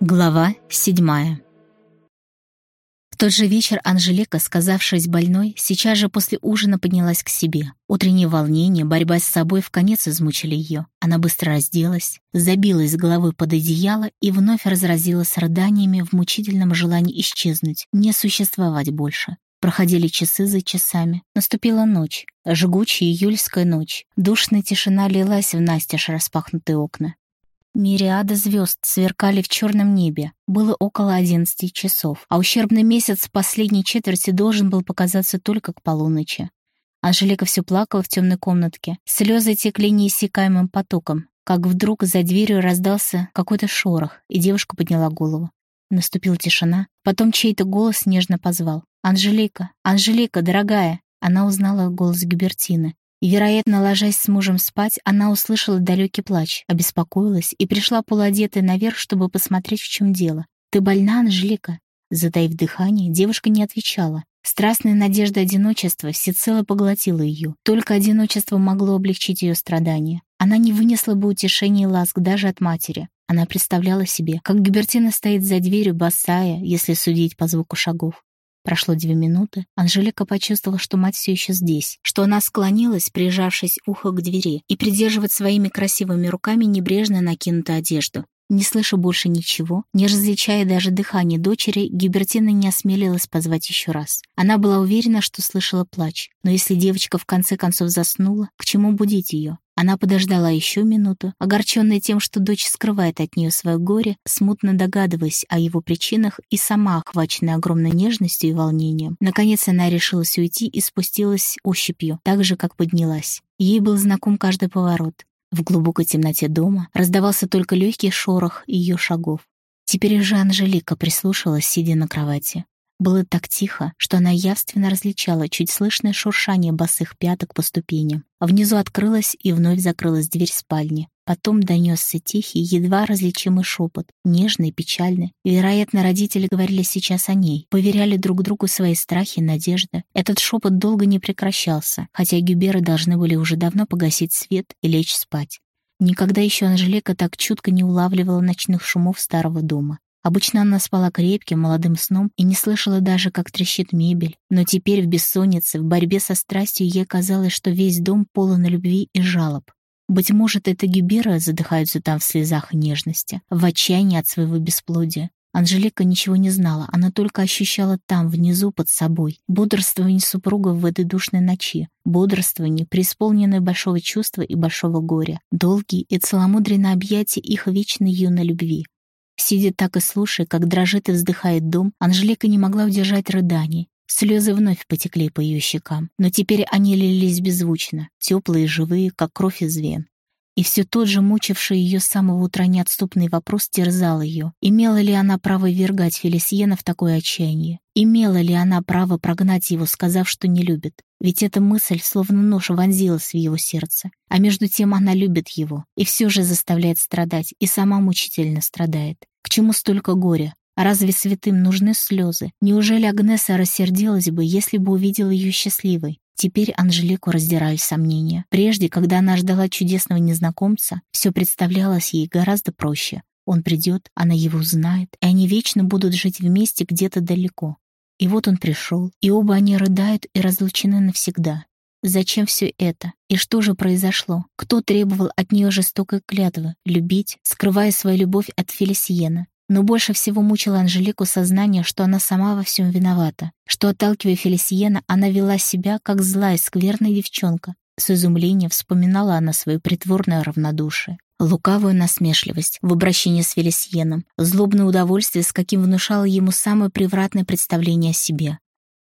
Глава седьмая В тот же вечер Анжелика, сказавшись больной, сейчас же после ужина поднялась к себе. Утреннее волнение, борьба с собой в конец измучили ее. Она быстро разделась, забилась головой под одеяло и вновь разразилась рыданиями в мучительном желании исчезнуть, не существовать больше. Проходили часы за часами. Наступила ночь, жгучая июльская ночь. Душная тишина лилась в настежь распахнутые окна. Мириады звезд сверкали в черном небе. Было около одиннадцати часов, а ущербный месяц в последней четверти должен был показаться только к полуночи. Анжелика все плакала в темной комнатке. Слезы текли неиссякаемым потоком, как вдруг за дверью раздался какой-то шорох, и девушка подняла голову. Наступила тишина. Потом чей-то голос нежно позвал. «Анжелика! Анжелика, дорогая!» Она узнала голос Гибертины. Вероятно, ложась с мужем спать, она услышала далекий плач, обеспокоилась и пришла полуодетая наверх, чтобы посмотреть, в чем дело. «Ты больна, Анжелика?» Затаив дыхание, девушка не отвечала. Страстная надежда одиночества всецело поглотила ее. Только одиночество могло облегчить ее страдания. Она не вынесла бы утешения и ласк даже от матери. Она представляла себе, как Гибертина стоит за дверью, босая, если судить по звуку шагов. Прошло две минуты. Анжелика почувствовала, что мать все еще здесь, что она склонилась, прижавшись ухо к двери, и придерживать своими красивыми руками небрежно накинутую одежду. Не слыша больше ничего, не различая даже дыхание дочери, Гибертина не осмелилась позвать еще раз. Она была уверена, что слышала плач. Но если девочка в конце концов заснула, к чему будить ее? Она подождала еще минуту, огорченная тем, что дочь скрывает от нее свое горе, смутно догадываясь о его причинах и сама охваченная огромной нежностью и волнением. Наконец она решилась уйти и спустилась ощупью, так же, как поднялась. Ей был знаком каждый поворот. В глубокой темноте дома раздавался только легкий шорох ее шагов. Теперь уже Анжелика прислушалась, сидя на кровати. Было так тихо, что она явственно различала чуть слышное шуршание босых пяток по ступеням. Внизу открылась и вновь закрылась дверь спальни. Потом донесся тихий, едва различимый шепот, нежный, печальный. Вероятно, родители говорили сейчас о ней, поверяли друг другу свои страхи надежды. Этот шепот долго не прекращался, хотя Гюберы должны были уже давно погасить свет и лечь спать. Никогда еще Анжелика так чутко не улавливала ночных шумов старого дома. Обычно она спала крепким, молодым сном и не слышала даже, как трещит мебель. Но теперь в бессоннице, в борьбе со страстью ей казалось, что весь дом полон любви и жалоб. Быть может, это Гибера задыхаются там в слезах нежности, в отчаянии от своего бесплодия. Анжелика ничего не знала, она только ощущала там, внизу, под собой, бодрствование супруга в этой душной ночи, бодрствование, преисполненное большого чувства и большого горя, долгие и целомудренные объятия их вечной юной любви. Сидя так и слушая, как дрожит и вздыхает дом, Анжелика не могла удержать рыданий. Слезы вновь потекли по ее щекам, но теперь они лились беззвучно, теплые и живые, как кровь из вен. И все тот же мучивший ее с самого утра неотступный вопрос терзал ее. Имела ли она право вергать Фелисьена в такое отчаяние? Имела ли она право прогнать его, сказав, что не любит? Ведь эта мысль словно нож вонзилась в его сердце. А между тем она любит его и все же заставляет страдать, и сама мучительно страдает. Чему столько горя? Разве святым нужны слезы? Неужели Агнеса рассердилась бы, если бы увидела ее счастливой? Теперь Анжелику раздирали сомнения. Прежде, когда она ждала чудесного незнакомца, все представлялось ей гораздо проще. Он придет, она его узнает, и они вечно будут жить вместе где-то далеко. И вот он пришел, и оба они рыдают и разлучены навсегда. Зачем все это? И что же произошло? Кто требовал от нее жестокой клятвы — любить, скрывая свою любовь от Фелисиена? Но больше всего мучило Анжелику сознание, что она сама во всем виновата, что, отталкивая Фелисиена, она вела себя, как злая, скверная девчонка. С изумлением вспоминала она свое притворное равнодушие, лукавую насмешливость в обращении с Фелисиеном, злобное удовольствие, с каким внушало ему самое превратное представление о себе.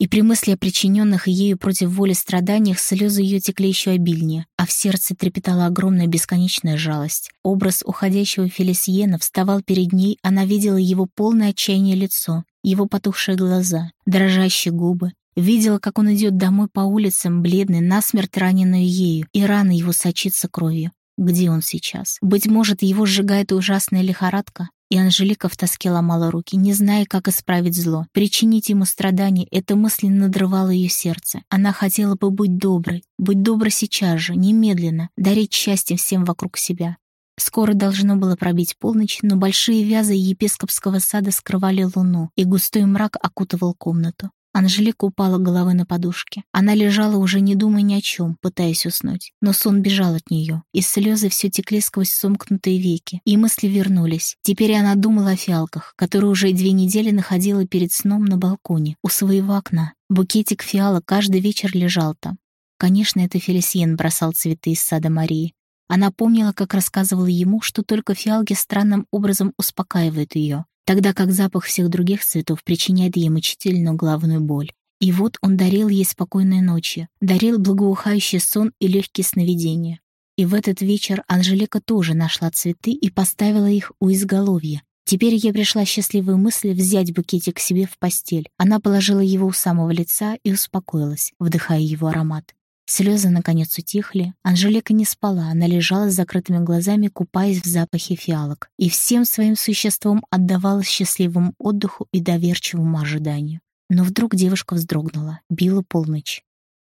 И при мысли о причиненных ею против воли страданиях слезы ее текли еще обильнее, а в сердце трепетала огромная бесконечная жалость. Образ уходящего Фелисиена вставал перед ней, она видела его полное отчаяние лицо, его потухшие глаза, дрожащие губы, Видела, как он идет домой по улицам, бледный, насмерть раненый ею, и рана его сочится кровью. Где он сейчас? Быть может, его сжигает ужасная лихорадка? И Анжелика в тоске ломала руки, не зная, как исправить зло. Причинить ему страдания, эта мысль надрывала ее сердце. Она хотела бы быть доброй, быть доброй сейчас же, немедленно, дарить счастье всем вокруг себя. Скоро должно было пробить полночь, но большие вязы епископского сада скрывали луну, и густой мрак окутывал комнату. Анжелика упала головой на подушке. Она лежала уже не думая ни о чем, пытаясь уснуть. Но сон бежал от нее, и слезы все текли сквозь сомкнутые веки, и мысли вернулись. Теперь она думала о фиалках, которые уже две недели находила перед сном на балконе, у своего окна. Букетик фиалок каждый вечер лежал там. Конечно, это Фелисиен бросал цветы из сада Марии. Она помнила, как рассказывала ему, что только фиалки странным образом успокаивают ее, тогда как запах всех других цветов причиняет ей мучительную головную боль. И вот он дарил ей спокойные ночи, дарил благоухающий сон и легкие сновидения. И в этот вечер Анжелика тоже нашла цветы и поставила их у изголовья. Теперь ей пришла счастливая мысль взять букетик себе в постель. Она положила его у самого лица и успокоилась, вдыхая его аромат. Слезы, наконец, утихли. Анжелика не спала, она лежала с закрытыми глазами, купаясь в запахе фиалок, и всем своим существом отдавалась счастливому отдыху и доверчивому ожиданию. Но вдруг девушка вздрогнула, била полночь.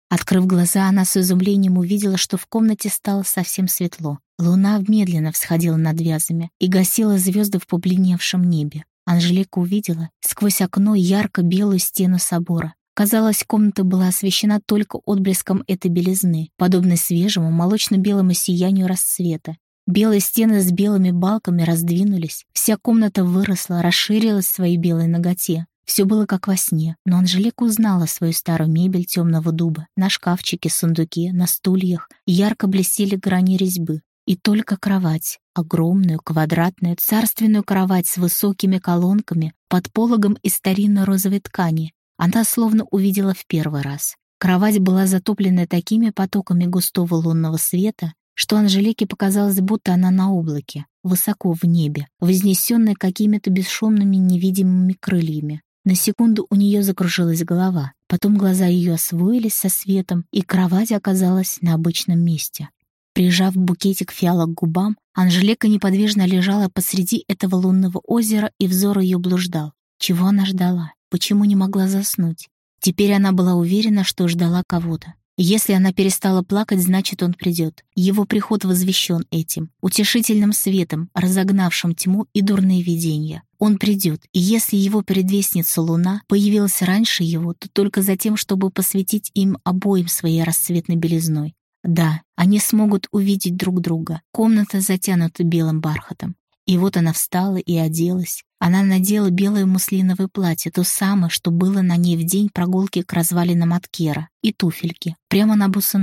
Открыв глаза, она с изумлением увидела, что в комнате стало совсем светло. Луна медленно всходила над вязами и гасила звезды в побледневшем небе. Анжелика увидела сквозь окно ярко-белую стену собора, Казалось, комната была освещена только отблеском этой белизны, подобной свежему молочно-белому сиянию рассвета. Белые стены с белыми балками раздвинулись, вся комната выросла, расширилась в своей белой ноготе. Все было как во сне, но Анжелика узнала свою старую мебель темного дуба. На шкафчике, сундуке, на стульях ярко блестели грани резьбы. И только кровать, огромную, квадратную, царственную кровать с высокими колонками под пологом из старинно-розовой ткани, она словно увидела в первый раз. Кровать была затоплена такими потоками густого лунного света, что Анжелике показалось, будто она на облаке, высоко в небе, вознесенная какими-то бесшумными невидимыми крыльями. На секунду у нее закружилась голова, потом глаза ее освоились со светом, и кровать оказалась на обычном месте. Прижав букетик фиалок к губам, Анжелика неподвижно лежала посреди этого лунного озера, и взор ее блуждал. Чего она ждала? Почему не могла заснуть? Теперь она была уверена, что ждала кого-то. Если она перестала плакать, значит, он придет. Его приход возвещен этим, утешительным светом, разогнавшим тьму и дурные видения. Он придет, и если его предвестница Луна появилась раньше его, то только за тем, чтобы посвятить им обоим своей расцветной белизной. Да, они смогут увидеть друг друга. Комната затянута белым бархатом. И вот она встала и оделась. Она надела белое муслиновое платье, то самое, что было на ней в день прогулки к развалинам от Кера, и туфельки, прямо на босу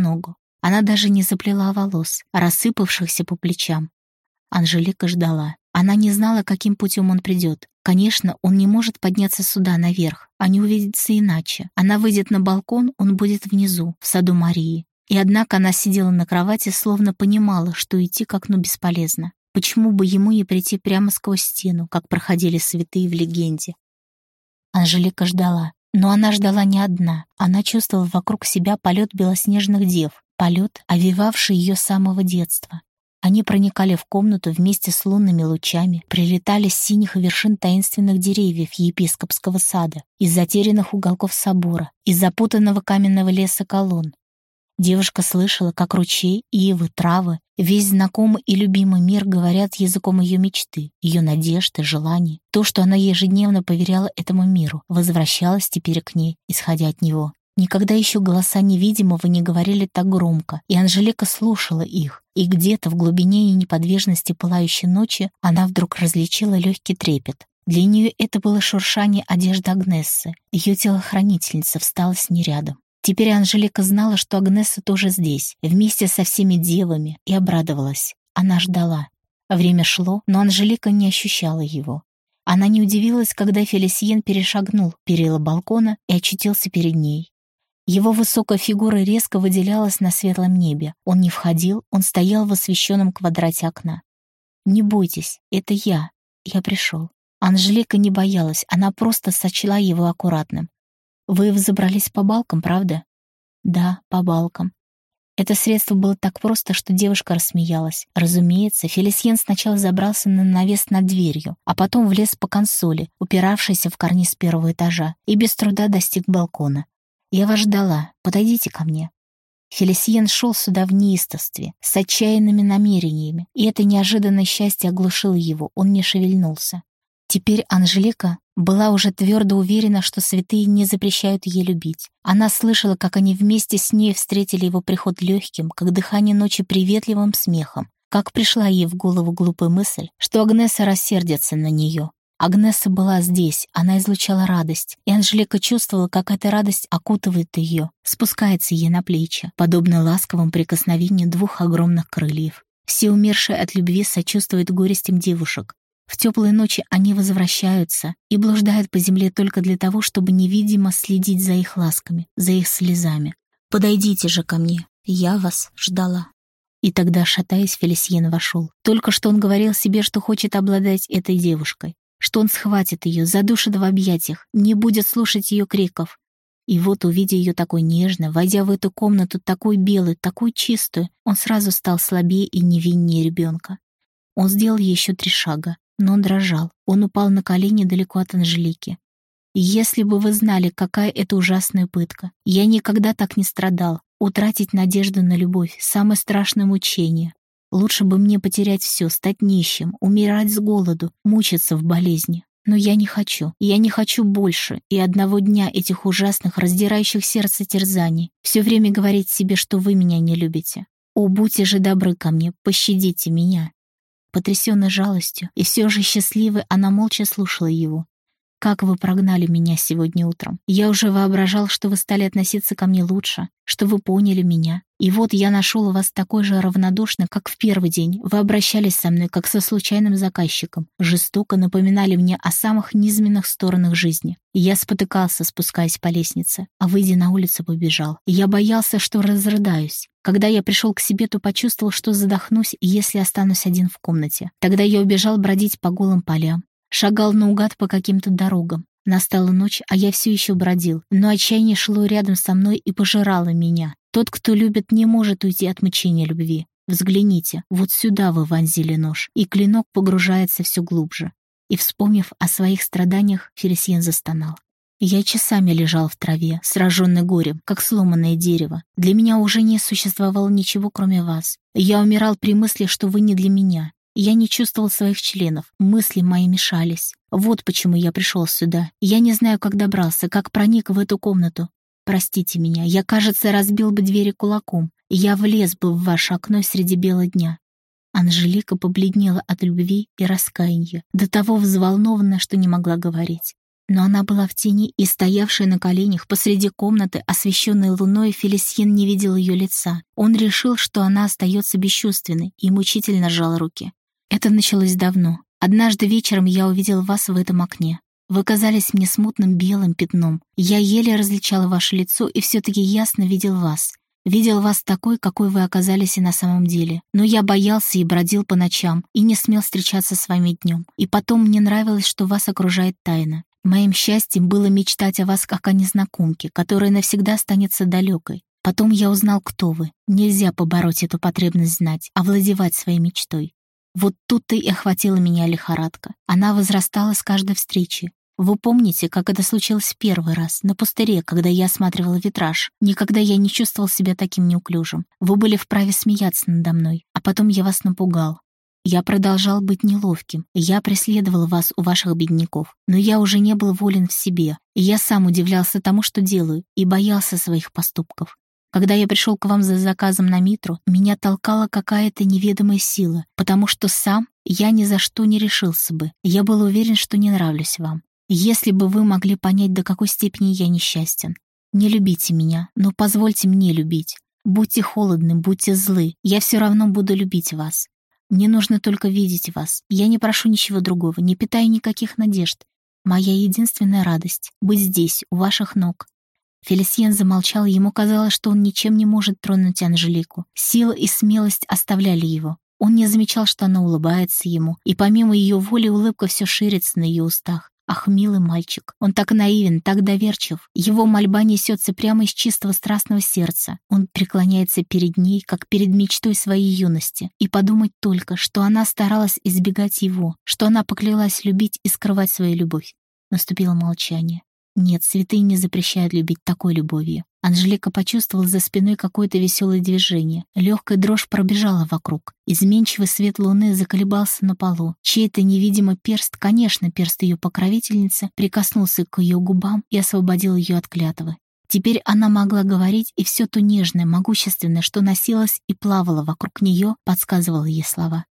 Она даже не заплела волос, рассыпавшихся по плечам. Анжелика ждала. Она не знала, каким путем он придет. Конечно, он не может подняться сюда, наверх. Они увидятся иначе. Она выйдет на балкон, он будет внизу, в саду Марии. И однако она сидела на кровати, словно понимала, что идти к окну бесполезно. Почему бы ему не прийти прямо сквозь стену, как проходили святые в легенде? Анжелика ждала. Но она ждала не одна. Она чувствовала вокруг себя полет белоснежных дев, полет, овивавший ее с самого детства. Они проникали в комнату вместе с лунными лучами, прилетали с синих вершин таинственных деревьев епископского сада, из затерянных уголков собора, из запутанного каменного леса колонн, Девушка слышала, как ручей, ивы, травы, весь знакомый и любимый мир говорят языком ее мечты, ее надежды, желаний. То, что она ежедневно поверяла этому миру, возвращалось теперь к ней, исходя от него. Никогда еще голоса невидимого не говорили так громко, и Анжелика слушала их, и где-то в глубине ее неподвижности пылающей ночи она вдруг различила легкий трепет. Для нее это было шуршание одежды Агнессы. Ее телохранительница встала с ней рядом. Теперь Анжелика знала, что Агнеса тоже здесь, вместе со всеми девами, и обрадовалась. Она ждала. Время шло, но Анжелика не ощущала его. Она не удивилась, когда Фелисиен перешагнул перила балкона и очутился перед ней. Его высокая фигура резко выделялась на светлом небе. Он не входил, он стоял в освещенном квадрате окна. «Не бойтесь, это я. Я пришел». Анжелика не боялась, она просто сочла его аккуратным. Вы взобрались по балкам, правда? Да, по балкам. Это средство было так просто, что девушка рассмеялась. Разумеется, Фелисьен сначала забрался на навес над дверью, а потом влез по консоли, упиравшейся в карниз первого этажа, и без труда достиг балкона. «Я вас ждала. Подойдите ко мне». Фелисиен шел сюда в неистовстве, с отчаянными намерениями, и это неожиданное счастье оглушило его, он не шевельнулся. Теперь Анжелика была уже твердо уверена, что святые не запрещают ей любить. Она слышала, как они вместе с ней встретили его приход легким, как дыхание ночи приветливым смехом, как пришла ей в голову глупая мысль, что Агнеса рассердится на нее. Агнеса была здесь, она излучала радость, и Анжелика чувствовала, как эта радость окутывает ее, спускается ей на плечи, подобно ласковым прикосновению двух огромных крыльев. Все умершие от любви сочувствуют горестям девушек, в теплые ночи они возвращаются и блуждают по земле только для того, чтобы невидимо следить за их ласками, за их слезами. «Подойдите же ко мне, я вас ждала». И тогда, шатаясь, Фелисьен вошел. Только что он говорил себе, что хочет обладать этой девушкой, что он схватит ее, задушит в объятиях, не будет слушать ее криков. И вот, увидя ее такой нежно, войдя в эту комнату такой белую, такой чистую, он сразу стал слабее и невиннее ребенка. Он сделал еще три шага, но дрожал. Он упал на колени далеко от Анжелики. «Если бы вы знали, какая это ужасная пытка. Я никогда так не страдал. Утратить надежду на любовь — самое страшное мучение. Лучше бы мне потерять все, стать нищим, умирать с голоду, мучиться в болезни. Но я не хочу. Я не хочу больше. И одного дня этих ужасных, раздирающих сердце терзаний. Все время говорить себе, что вы меня не любите. О, будьте же добры ко мне, пощадите меня. Потрясённой жалостью и все же счастливой, она молча слушала его. «Как вы прогнали меня сегодня утром? Я уже воображал, что вы стали относиться ко мне лучше, что вы поняли меня. И вот я нашел вас такой же равнодушно, как в первый день. Вы обращались со мной, как со случайным заказчиком. Жестоко напоминали мне о самых низменных сторонах жизни. Я спотыкался, спускаясь по лестнице, а выйдя на улицу, побежал. Я боялся, что разрыдаюсь. Когда я пришел к себе, то почувствовал, что задохнусь, если останусь один в комнате. Тогда я убежал бродить по голым полям, шагал наугад по каким-то дорогам. Настала ночь, а я все еще бродил, но отчаяние шло рядом со мной и пожирало меня. Тот, кто любит, не может уйти от мучения любви. Взгляните, вот сюда вы вонзили нож, и клинок погружается все глубже. И, вспомнив о своих страданиях, Фелисьен застонал. Я часами лежал в траве, сраженный горем, как сломанное дерево. Для меня уже не существовало ничего, кроме вас. Я умирал при мысли, что вы не для меня. Я не чувствовал своих членов, мысли мои мешались. Вот почему я пришел сюда. Я не знаю, как добрался, как проник в эту комнату. Простите меня, я, кажется, разбил бы двери кулаком. Я влез бы в ваше окно среди бела дня. Анжелика побледнела от любви и раскаяния, до того взволнованная, что не могла говорить. Но она была в тени, и стоявшая на коленях посреди комнаты, освещенной луной, Фелисьен не видел ее лица. Он решил, что она остается бесчувственной, и мучительно сжал руки. Это началось давно. Однажды вечером я увидел вас в этом окне. Вы казались мне смутным белым пятном. Я еле различала ваше лицо и все-таки ясно видел вас. Видел вас такой, какой вы оказались и на самом деле. Но я боялся и бродил по ночам, и не смел встречаться с вами днем. И потом мне нравилось, что вас окружает тайна. Моим счастьем было мечтать о вас как о незнакомке, которая навсегда останется далекой. Потом я узнал, кто вы. Нельзя побороть эту потребность знать, овладевать своей мечтой. Вот тут-то и охватила меня лихорадка. Она возрастала с каждой встречи. Вы помните, как это случилось первый раз, на пустыре, когда я осматривала витраж? Никогда я не чувствовал себя таким неуклюжим. Вы были вправе смеяться надо мной, а потом я вас напугал. Я продолжал быть неловким, я преследовал вас у ваших бедняков, но я уже не был волен в себе, и я сам удивлялся тому, что делаю, и боялся своих поступков. Когда я пришел к вам за заказом на Митру, меня толкала какая-то неведомая сила, потому что сам я ни за что не решился бы. Я был уверен, что не нравлюсь вам. Если бы вы могли понять, до какой степени я несчастен. Не любите меня, но позвольте мне любить. Будьте холодны, будьте злы, я все равно буду любить вас. Мне нужно только видеть вас. Я не прошу ничего другого, не питаю никаких надежд. Моя единственная радость — быть здесь, у ваших ног. Фелисьен замолчал, ему казалось, что он ничем не может тронуть Анжелику. Сила и смелость оставляли его. Он не замечал, что она улыбается ему, и помимо ее воли улыбка все ширится на ее устах. Ах, милый мальчик, он так наивен, так доверчив. Его мольба несется прямо из чистого страстного сердца. Он преклоняется перед ней, как перед мечтой своей юности. И подумать только, что она старалась избегать его, что она поклялась любить и скрывать свою любовь. Наступило молчание. Нет, святые не запрещают любить такой любовью. Анжелика почувствовала за спиной какое-то веселое движение. Легкая дрожь пробежала вокруг. Изменчивый свет луны заколебался на полу. Чей-то невидимый перст, конечно, перст ее покровительницы, прикоснулся к ее губам и освободил ее от клятвы. Теперь она могла говорить, и все то нежное, могущественное, что носилось и плавало вокруг нее, подсказывало ей слова.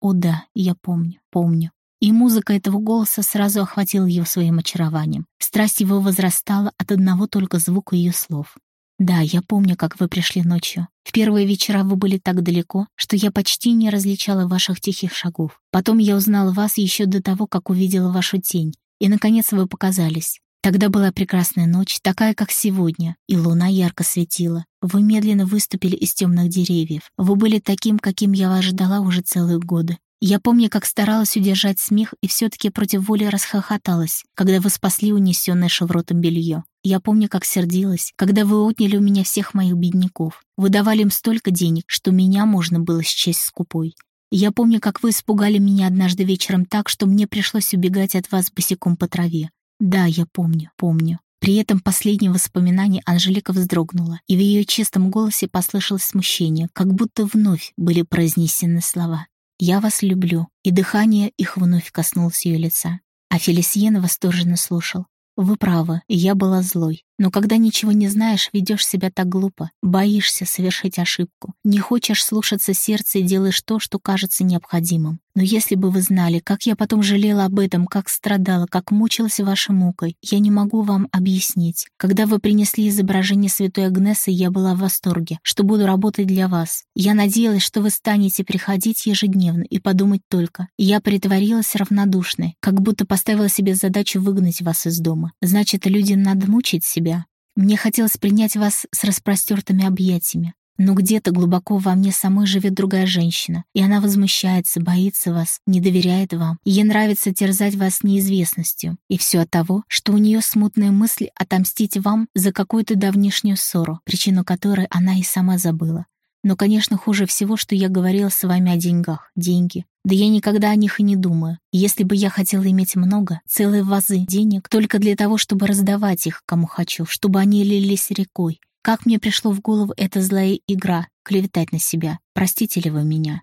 «О да, я помню, помню». И музыка этого голоса сразу охватила ее своим очарованием. Страсть его возрастала от одного только звука ее слов. «Да, я помню, как вы пришли ночью. В первые вечера вы были так далеко, что я почти не различала ваших тихих шагов. Потом я узнала вас еще до того, как увидела вашу тень. И, наконец, вы показались. Тогда была прекрасная ночь, такая, как сегодня, и луна ярко светила. Вы медленно выступили из темных деревьев. Вы были таким, каким я вас ждала уже целые годы. Я помню, как старалась удержать смех и все-таки против воли расхохоталась, когда вы спасли унесенное шевротом белье. Я помню, как сердилась, когда вы отняли у меня всех моих бедняков. Вы давали им столько денег, что меня можно было счесть скупой. Я помню, как вы испугали меня однажды вечером так, что мне пришлось убегать от вас босиком по траве. Да, я помню, помню. При этом последнем воспоминании Анжелика вздрогнула, и в ее чистом голосе послышалось смущение, как будто вновь были произнесены слова. «Я вас люблю», и дыхание их вновь коснулось ее лица. А Фелисиен восторженно слушал. «Вы правы, я была злой. Но когда ничего не знаешь, ведешь себя так глупо, боишься совершить ошибку, не хочешь слушаться сердца и делаешь то, что кажется необходимым. Но если бы вы знали, как я потом жалела об этом, как страдала, как мучилась вашей мукой, я не могу вам объяснить. Когда вы принесли изображение святой Агнесы, я была в восторге, что буду работать для вас. Я надеялась, что вы станете приходить ежедневно и подумать только. Я притворилась равнодушной, как будто поставила себе задачу выгнать вас из дома. Значит, люди надо мучить себя мне хотелось принять вас с распростертыми объятиями. Но где-то глубоко во мне самой живет другая женщина, и она возмущается, боится вас, не доверяет вам. Ей нравится терзать вас неизвестностью. И все от того, что у нее смутные мысли отомстить вам за какую-то давнишнюю ссору, причину которой она и сама забыла. Но, конечно, хуже всего, что я говорила с вами о деньгах. Деньги. Да я никогда о них и не думаю. Если бы я хотела иметь много, целые вазы денег, только для того, чтобы раздавать их, кому хочу, чтобы они лились рекой. Как мне пришло в голову эта злая игра, клеветать на себя. Простите ли вы меня?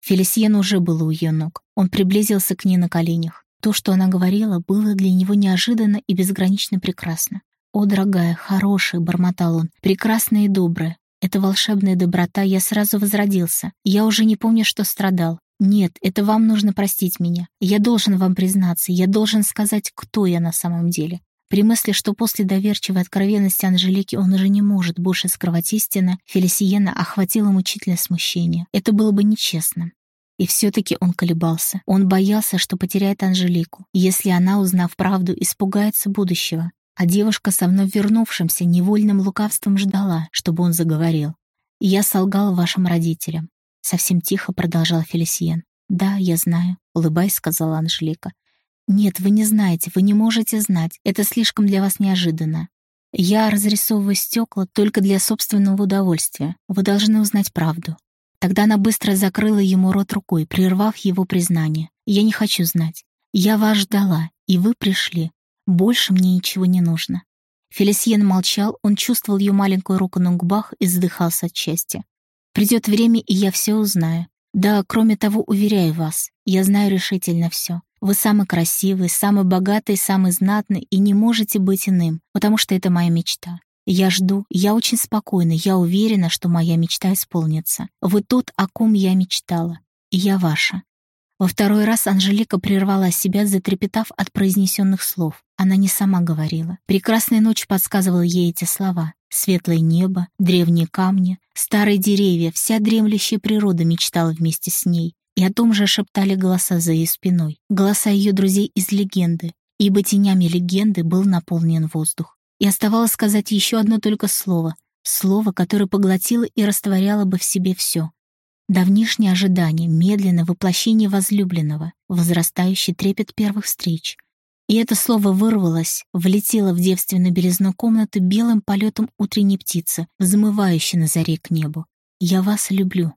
Фелисьен уже был у ее ног. Он приблизился к ней на коленях. То, что она говорила, было для него неожиданно и безгранично прекрасно. «О, дорогая, хорошая», — бормотал он, — «прекрасная и добрая. Это волшебная доброта, я сразу возродился. Я уже не помню, что страдал. Нет, это вам нужно простить меня. Я должен вам признаться, я должен сказать, кто я на самом деле. При мысли, что после доверчивой откровенности Анжелики он уже не может больше скрывать истины, Фелисиена охватила мучительное смущение. Это было бы нечестно. И все-таки он колебался. Он боялся, что потеряет Анжелику, если она, узнав правду, испугается будущего. А девушка со вновь вернувшимся невольным лукавством ждала, чтобы он заговорил. «Я солгал вашим родителям», — совсем тихо продолжал Фелисиен. «Да, я знаю», — улыбаясь, сказала Анжелика. «Нет, вы не знаете, вы не можете знать. Это слишком для вас неожиданно. Я разрисовываю стекла только для собственного удовольствия. Вы должны узнать правду». Тогда она быстро закрыла ему рот рукой, прервав его признание. «Я не хочу знать. Я вас ждала, и вы пришли. Больше мне ничего не нужно. Фелисьен молчал, он чувствовал ее маленькую руку на губах и задыхался от счастья. «Придет время, и я все узнаю. Да, кроме того, уверяю вас, я знаю решительно все. Вы самый красивый, самый богатый, самый знатный и не можете быть иным, потому что это моя мечта. Я жду, я очень спокойна, я уверена, что моя мечта исполнится. Вы тот, о ком я мечтала, и я ваша. Во второй раз Анжелика прервала себя, затрепетав от произнесенных слов. Она не сама говорила. Прекрасная ночь подсказывала ей эти слова. Светлое небо, древние камни, старые деревья, вся дремлющая природа мечтала вместе с ней. И о том же шептали голоса за ее спиной. Голоса ее друзей из легенды. Ибо тенями легенды был наполнен воздух. И оставалось сказать еще одно только слово. Слово, которое поглотило и растворяло бы в себе все. Давнишнее ожидание, медленное воплощение возлюбленного, возрастающий трепет первых встреч. И это слово вырвалось, влетело в девственную белизну комнаты белым полетом утренней птицы, взмывающей на заре к небу. «Я вас люблю».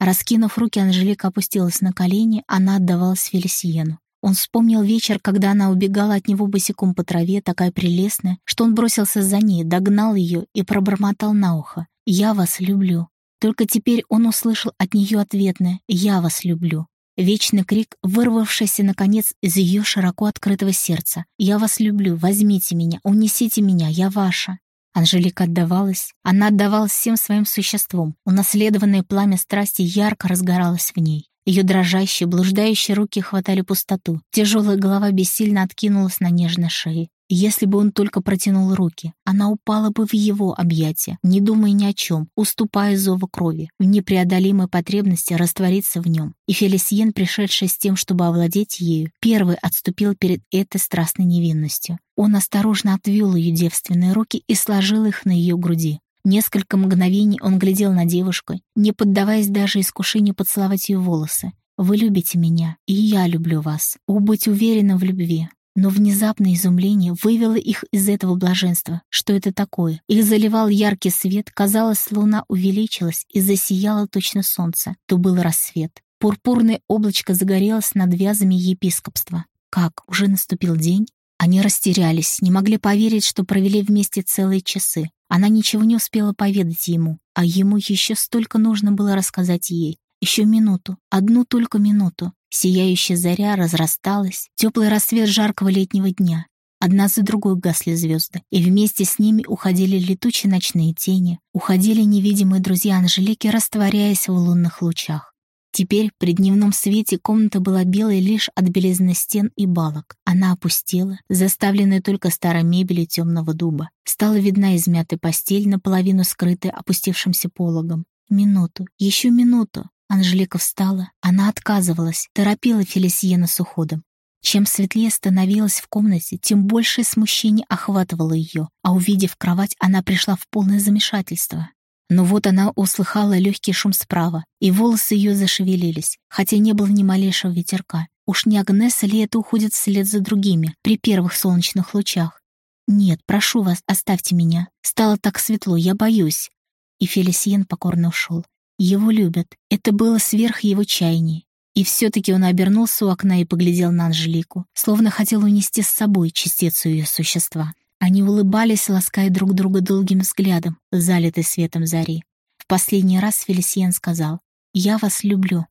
Раскинув руки, Анжелика опустилась на колени, она отдавалась Фелисиену. Он вспомнил вечер, когда она убегала от него босиком по траве, такая прелестная, что он бросился за ней, догнал ее и пробормотал на ухо. «Я вас люблю». Только теперь он услышал от нее ответное «Я вас люблю». Вечный крик, вырвавшийся, наконец, из ее широко открытого сердца. «Я вас люблю, возьмите меня, унесите меня, я ваша». Анжелика отдавалась. Она отдавалась всем своим существом. Унаследованное пламя страсти ярко разгоралось в ней. Ее дрожащие, блуждающие руки хватали пустоту. Тяжелая голова бессильно откинулась на нежной шее. Если бы он только протянул руки, она упала бы в его объятия, не думая ни о чем, уступая зову крови, в непреодолимой потребности раствориться в нем. И Фелисиен, пришедший с тем, чтобы овладеть ею, первый отступил перед этой страстной невинностью. Он осторожно отвел ее девственные руки и сложил их на ее груди. Несколько мгновений он глядел на девушку, не поддаваясь даже искушению поцеловать ее волосы. «Вы любите меня, и я люблю вас. Будь уверена в любви. Но внезапное изумление вывело их из этого блаженства. Что это такое? Их заливал яркий свет, казалось, луна увеличилась и засияла точно солнце. То был рассвет. Пурпурное облачко загорелось над вязами епископства. Как, уже наступил день? Они растерялись, не могли поверить, что провели вместе целые часы. Она ничего не успела поведать ему, а ему еще столько нужно было рассказать ей. Еще минуту, одну только минуту. Сияющая заря разрасталась, теплый рассвет жаркого летнего дня. Одна за другой гасли звезды, и вместе с ними уходили летучие ночные тени, уходили невидимые друзья Анжелики, растворяясь в лунных лучах. Теперь при дневном свете комната была белой лишь от белизны стен и балок. Она опустела, заставленная только старой мебелью темного дуба. Стала видна измятая постель, наполовину скрытая опустившимся пологом. Минуту, еще минуту. Анжелика встала. Она отказывалась, торопила Фелисиена с уходом. Чем светлее становилась в комнате, тем большее смущение охватывало ее, а увидев кровать, она пришла в полное замешательство. Но вот она услыхала легкий шум справа, и волосы ее зашевелились, хотя не было ни малейшего ветерка. Уж не Агнеса ли это уходит вслед за другими, при первых солнечных лучах? «Нет, прошу вас, оставьте меня. Стало так светло, я боюсь». И Фелисиен покорно ушел. Его любят. Это было сверх его чаяний. И все-таки он обернулся у окна и поглядел на Анжелику, словно хотел унести с собой частицу ее существа. Они улыбались, лаская друг друга долгим взглядом, залитый светом зари. В последний раз Фелисиен сказал «Я вас люблю».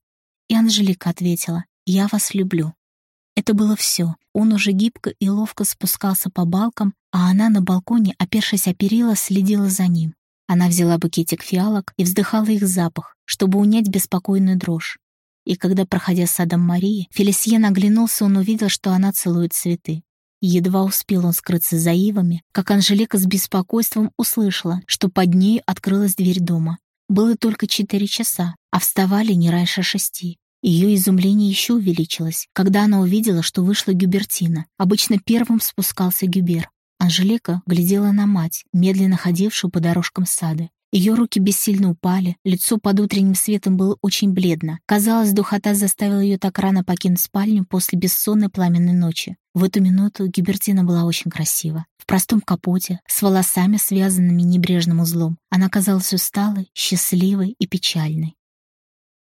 И Анжелика ответила «Я вас люблю». Это было все. Он уже гибко и ловко спускался по балкам, а она на балконе, опершись о перила, следила за ним. Она взяла букетик фиалок и вздыхала их запах, чтобы унять беспокойную дрожь. И когда, проходя садом Марии, Фелисьен оглянулся, он увидел, что она целует цветы. Едва успел он скрыться за ивами, как Анжелика с беспокойством услышала, что под ней открылась дверь дома. Было только четыре часа, а вставали не раньше шести. Ее изумление еще увеличилось, когда она увидела, что вышла Гюбертина. Обычно первым спускался Гюбер. Анжелика глядела на мать, медленно ходившую по дорожкам сада. Ее руки бессильно упали, лицо под утренним светом было очень бледно. Казалось, духота заставила ее так рано покинуть спальню после бессонной пламенной ночи. В эту минуту Гибертина была очень красива. В простом капоте, с волосами, связанными небрежным узлом. Она казалась усталой, счастливой и печальной.